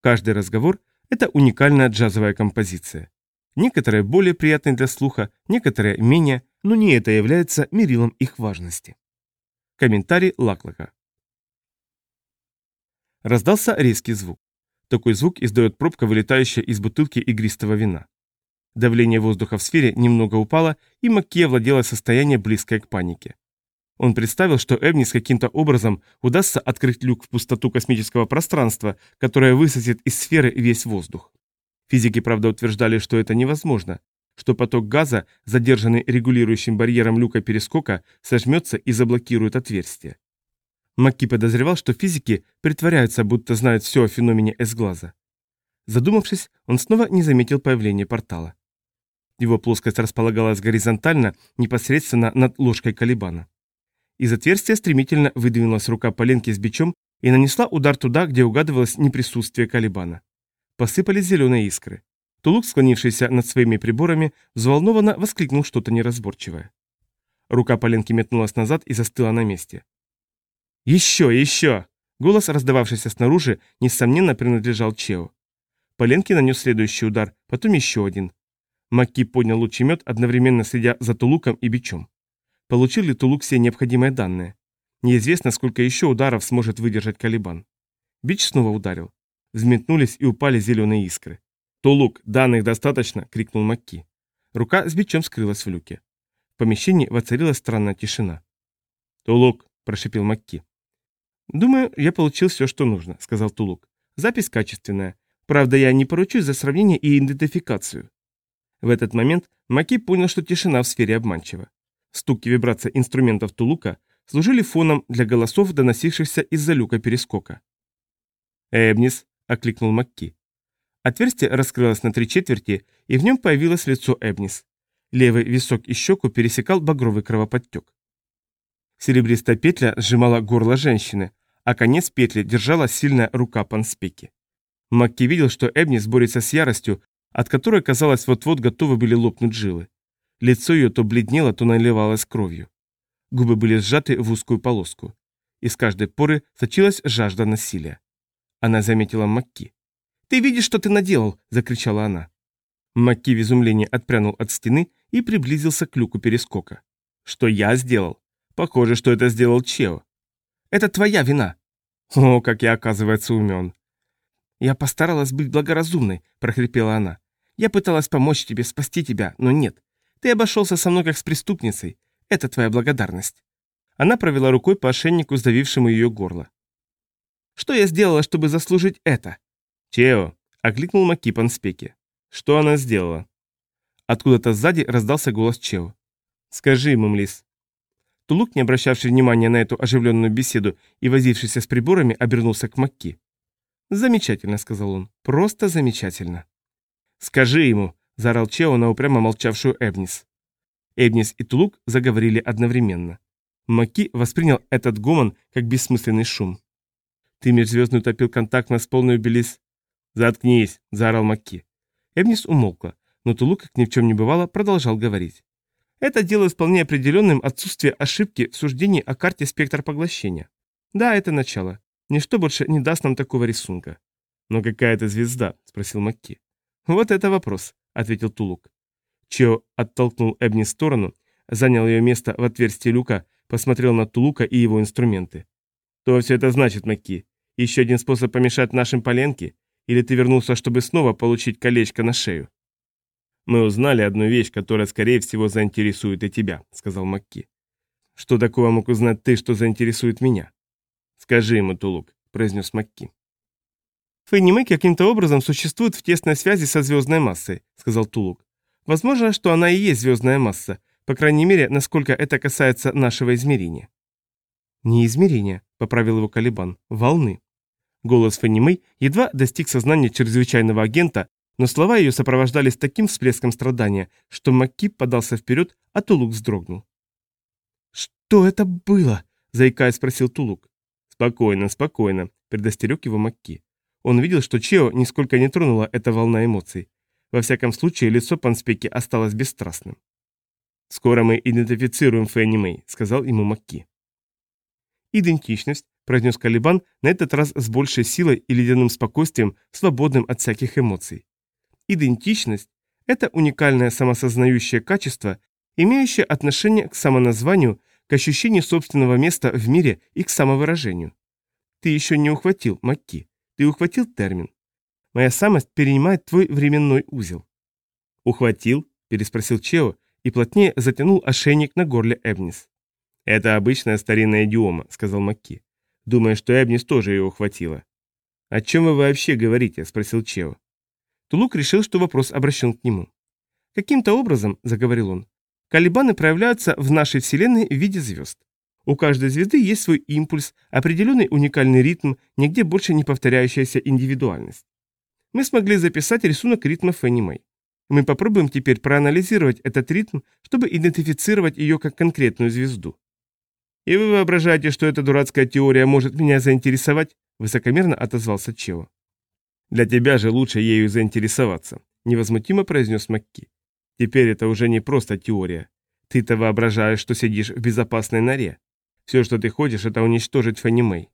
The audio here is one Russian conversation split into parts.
Каждый разговор – это уникальная джазовая композиция. Некоторые более приятные для слуха, некоторые менее, но не это является мерилом их важности. Комментарий Лаклака. Раздался резкий звук. Такой звук издает пробка, вылетающая из бутылки игристого вина. Давление воздуха в сфере немного упало, и Макки овладело состояние, близкое к панике. Он представил, что Эбнис каким-то образом удастся открыть люк в пустоту космического пространства, которое высосет из сферы весь воздух. Физики, правда, утверждали, что это невозможно, что поток газа, задержанный регулирующим барьером люка перескока, сожмется и заблокирует отверстие. Макки подозревал, что физики притворяются, будто знают все о феномене S-глаза. Задумавшись, он снова не заметил появления портала. Его плоскость располагалась горизонтально, непосредственно над ложкой Калибана. Из отверстия стремительно выдвинулась рука Поленки с бичом и нанесла удар туда, где угадывалось неприсутствие Калибана. Посыпались зеленые искры. Тулук, склонившийся над своими приборами, взволнованно воскликнул что-то неразборчивое. Рука Поленки метнулась назад и застыла на месте. «Еще, еще!» Голос, раздававшийся снаружи, несомненно принадлежал Чео. Поленки нанес следующий удар, потом еще один. Макки поднял лучемет, одновременно следя за Тулуком и бичом. Получил ли Тулук все необходимые данные? Неизвестно, сколько еще ударов сможет выдержать Калибан. Бич снова ударил. Взметнулись и упали зеленые искры. «Тулук, данных достаточно!» — крикнул Макки. Рука с бичом скрылась в люке. В помещении воцарилась странная тишина. «Тулук!» — прошипел Макки. «Думаю, я получил все, что нужно», — сказал Тулук. «Запись качественная. Правда, я не поручусь за сравнение и идентификацию». В этот момент Маки понял, что тишина в сфере обманчива. Стук и вибрация инструментов Тулука служили фоном для голосов, доносившихся из-за люка перескока. «Эбнис!» — окликнул Макки. Отверстие раскрылось на три четверти, и в нем появилось лицо Эбнис. Левый висок и щеку пересекал багровый кровоподтек. Серебристая петля сжимала горло женщины, а конец петли держала сильная рука панспеки. Макки видел, что Эбнис борется с яростью, от которой, казалось, вот-вот готовы были лопнуть жилы. Лицо ее то бледнело, то наливалось кровью. Губы были сжаты в узкую полоску. Из каждой поры сочилась жажда насилия. Она заметила Макки. «Ты видишь, что ты наделал!» – закричала она. Макки в изумлении отпрянул от стены и приблизился к люку перескока. «Что я сделал? Похоже, что это сделал Чео. Это твоя вина!» «О, как я, оказывается, умен!» «Я постаралась быть благоразумной», – прохрипела она. «Я пыталась помочь тебе, спасти тебя, но нет. Ты обошелся со мной как с преступницей. Это твоя благодарность». Она провела рукой по ошейнику, сдавившему ее горло. «Что я сделала, чтобы заслужить это?» «Чео!» — окликнул Макипан Спеки. «Что она сделала?» Откуда-то сзади раздался голос Чео. «Скажи ему, Млис». Тулук, не обращавший внимания на эту оживленную беседу и возившийся с приборами, обернулся к Макки. «Замечательно», — сказал он. «Просто замечательно». «Скажи ему», — заорал Чео на упрямо молчавшую Эбнис. Эбнис и Тулук заговорили одновременно. Макки воспринял этот гомон как бессмысленный шум. «Ты межзвездный утопил контакт нас полную белис...» «Заткнись!» – заорал Макки. Эбнис умолкла, но Тулук, как ни в чем не бывало, продолжал говорить. Это делает вполне определенным отсутствие ошибки в суждении о карте спектра поглощения. Да, это начало. Ничто больше не даст нам такого рисунка. Но какая это звезда? спросил Макки. Вот это вопрос, ответил Тулук. Чо оттолкнул Эбни в сторону, занял ее место в отверстии люка, посмотрел на Тулука и его инструменты. То все это значит, Макки? Еще один способ помешать нашим поленке? Или ты вернулся, чтобы снова получить колечко на шею? Мы узнали одну вещь, которая, скорее всего, заинтересует и тебя, сказал Макки. Что такого мог узнать ты, что заинтересует меня? Скажи ему, Тулук, произнес Макки. Фейнимэй каким-то образом существует в тесной связи со звездной массой, сказал Тулук. Возможно, что она и есть звездная масса, по крайней мере, насколько это касается нашего измерения. Не измерения, поправил его Калибан, волны. Голос Фенимей едва достиг сознания чрезвычайного агента, но слова ее сопровождались таким всплеском страдания, что Макки подался вперед, а Тулук вздрогнул. «Что это было?» – заикаясь спросил Тулук. «Спокойно, спокойно», – предостерег его Макки. Он видел, что Чео нисколько не тронула эта волна эмоций. Во всяком случае, лицо Панспеки осталось бесстрастным. «Скоро мы идентифицируем Фэнни Мэй», — сказал ему Макки. Идентичность, произнес Калибан, на этот раз с большей силой и ледяным спокойствием, свободным от всяких эмоций. Идентичность – это уникальное самосознающее качество, имеющее отношение к самоназванию, к ощущению собственного места в мире и к самовыражению. Ты еще не ухватил, Макки. Ты ухватил термин. Моя самость перенимает твой временной узел. «Ухватил?» – переспросил Чео и плотнее затянул ошейник на горле Эбнис. «Это обычная старинная идиома», – сказал Макки. «Думаю, что Эбнис тоже ее ухватила». «О чем вы вообще говорите?» – спросил Чео. Тулук решил, что вопрос обращен к нему. «Каким-то образом», – заговорил он, – «колебаны проявляются в нашей Вселенной в виде звезд. У каждой звезды есть свой импульс, определенный уникальный ритм, нигде больше не повторяющаяся индивидуальность. Мы смогли записать рисунок ритма Фенни Мэй. Мы попробуем теперь проанализировать этот ритм, чтобы идентифицировать ее как конкретную звезду. «И вы воображаете, что эта дурацкая теория может меня заинтересовать?» – высокомерно отозвался Чео. «Для тебя же лучше ею заинтересоваться», – невозмутимо произнес Макки. «Теперь это уже не просто теория. Ты-то воображаешь, что сидишь в безопасной норе. Все, что ты хочешь, это уничтожить Фанни Мэй.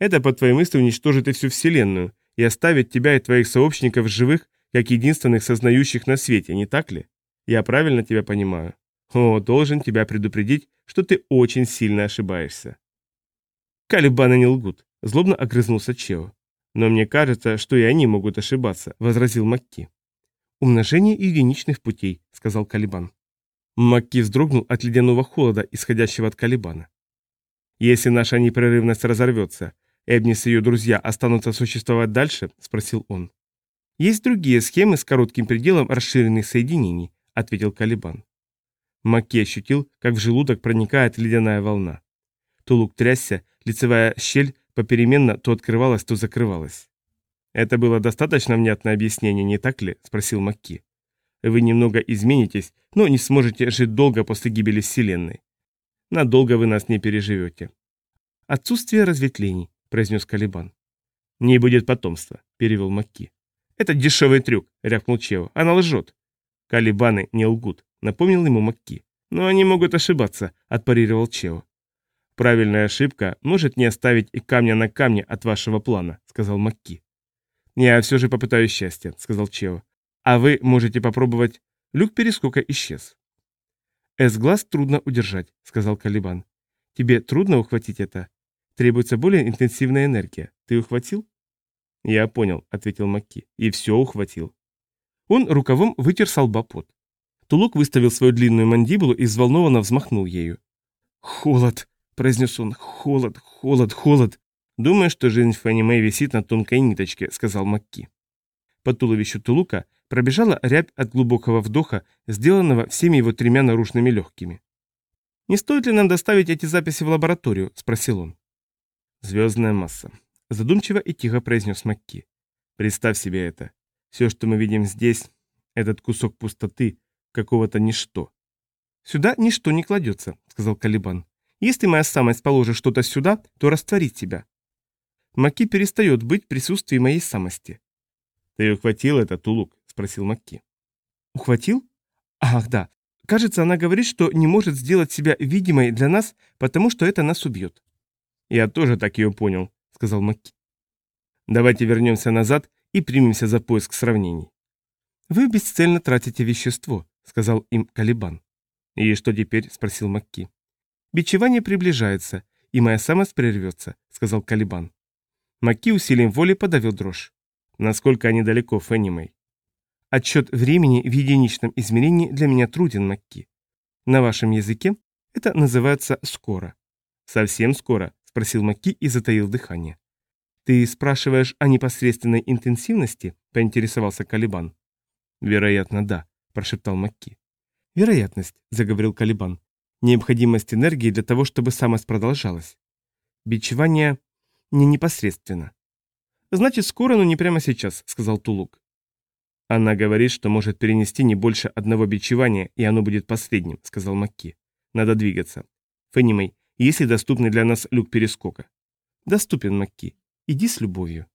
Это, по твоей мысли, уничтожит и всю Вселенную, и оставить тебя и твоих сообщников живых, как единственных сознающих на свете, не так ли? Я правильно тебя понимаю? О, должен тебя предупредить, что ты очень сильно ошибаешься. Калибаны не лгут, злобно огрызнулся Чео. Но мне кажется, что и они могут ошибаться, возразил Макки. Умножение единичных путей, сказал Калибан. Макки вздрогнул от ледяного холода, исходящего от Калибана. «Если наша непрерывность разорвется, Эбнис и ее друзья останутся существовать дальше?» – спросил он. «Есть другие схемы с коротким пределом расширенных соединений», – ответил Калибан. Маки ощутил, как в желудок проникает ледяная волна. Тулук трясся, лицевая щель попеременно то открывалась, то закрывалась. «Это было достаточно внятное объяснение, не так ли?» – спросил Макки. «Вы немного изменитесь, но не сможете жить долго после гибели Вселенной. Надолго вы нас не переживете. Отсутствие разветвлений, произнес Калибан. Не будет потомства, перевел Макки. Это дешевый трюк, рявкнул Чео. Она лжет. Калибаны не лгут, напомнил ему Макки. Но они могут ошибаться, отпарировал Чео. Правильная ошибка может не оставить и камня на камне от вашего плана, сказал Макки. Я все же попытаюсь счастья, сказал Чео. А вы можете попробовать... Люк перескока исчез. «С-глаз трудно удержать», — сказал Калибан. «Тебе трудно ухватить это? Требуется более интенсивная энергия. Ты ухватил?» «Я понял», — ответил Макки. «И все ухватил». Он рукавом вытер с. Тулук выставил свою длинную мандибулу и взволнованно взмахнул ею. «Холод», — произнес он, — «холод, холод, холод». «Думаю, что жизнь Фанни Мэй висит на тонкой ниточке», — сказал Макки. По туловищу Тулука Пробежала рябь от глубокого вдоха, сделанного всеми его тремя наружными легкими. «Не стоит ли нам доставить эти записи в лабораторию?» – спросил он. «Звездная масса», – задумчиво и тихо произнес Макки. «Представь себе это. Все, что мы видим здесь, этот кусок пустоты, какого-то ничто». «Сюда ничто не кладется», – сказал Калибан. «Если моя самость положит что-то сюда, то растворит тебя». Маки перестает быть в присутствии моей самости. «Ты ухватил это, Тулук?» спросил Макки. «Ухватил? Ах, да. Кажется, она говорит, что не может сделать себя видимой для нас, потому что это нас убьет». «Я тоже так ее понял», — сказал Макки. «Давайте вернемся назад и примемся за поиск сравнений». «Вы бесцельно тратите вещество», — сказал им Калибан. «И что теперь?» — спросил Макки. «Бичевание приближается, и моя самость прервется», — сказал Калибан. Макки усилием воли подавил дрожь. «Насколько они далеко, Фенни Отсчет времени в единичном измерении для меня труден, Макки. На вашем языке это называется «скоро». «Совсем скоро?» – спросил Макки и затаил дыхание. «Ты спрашиваешь о непосредственной интенсивности?» – поинтересовался Калибан. «Вероятно, да», – прошептал Макки. «Вероятность», – заговорил Калибан. «Необходимость энергии для того, чтобы самость продолжалась. Бичевание не непосредственно». «Значит, скоро, но не прямо сейчас», – сказал Тулук. «Она говорит, что может перенести не больше одного бичевания, и оно будет последним», — сказал Макки. «Надо двигаться. Феннимей, есть ли доступный для нас люк перескока?» «Доступен, Макки. Иди с любовью».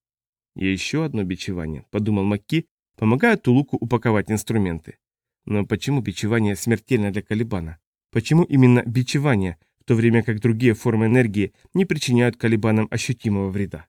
«Еще одно бичевание», — подумал Макки, помогая Тулуку упаковать инструменты. Но почему бичевание смертельно для Калибана? Почему именно бичевание, в то время как другие формы энергии не причиняют колебанам ощутимого вреда.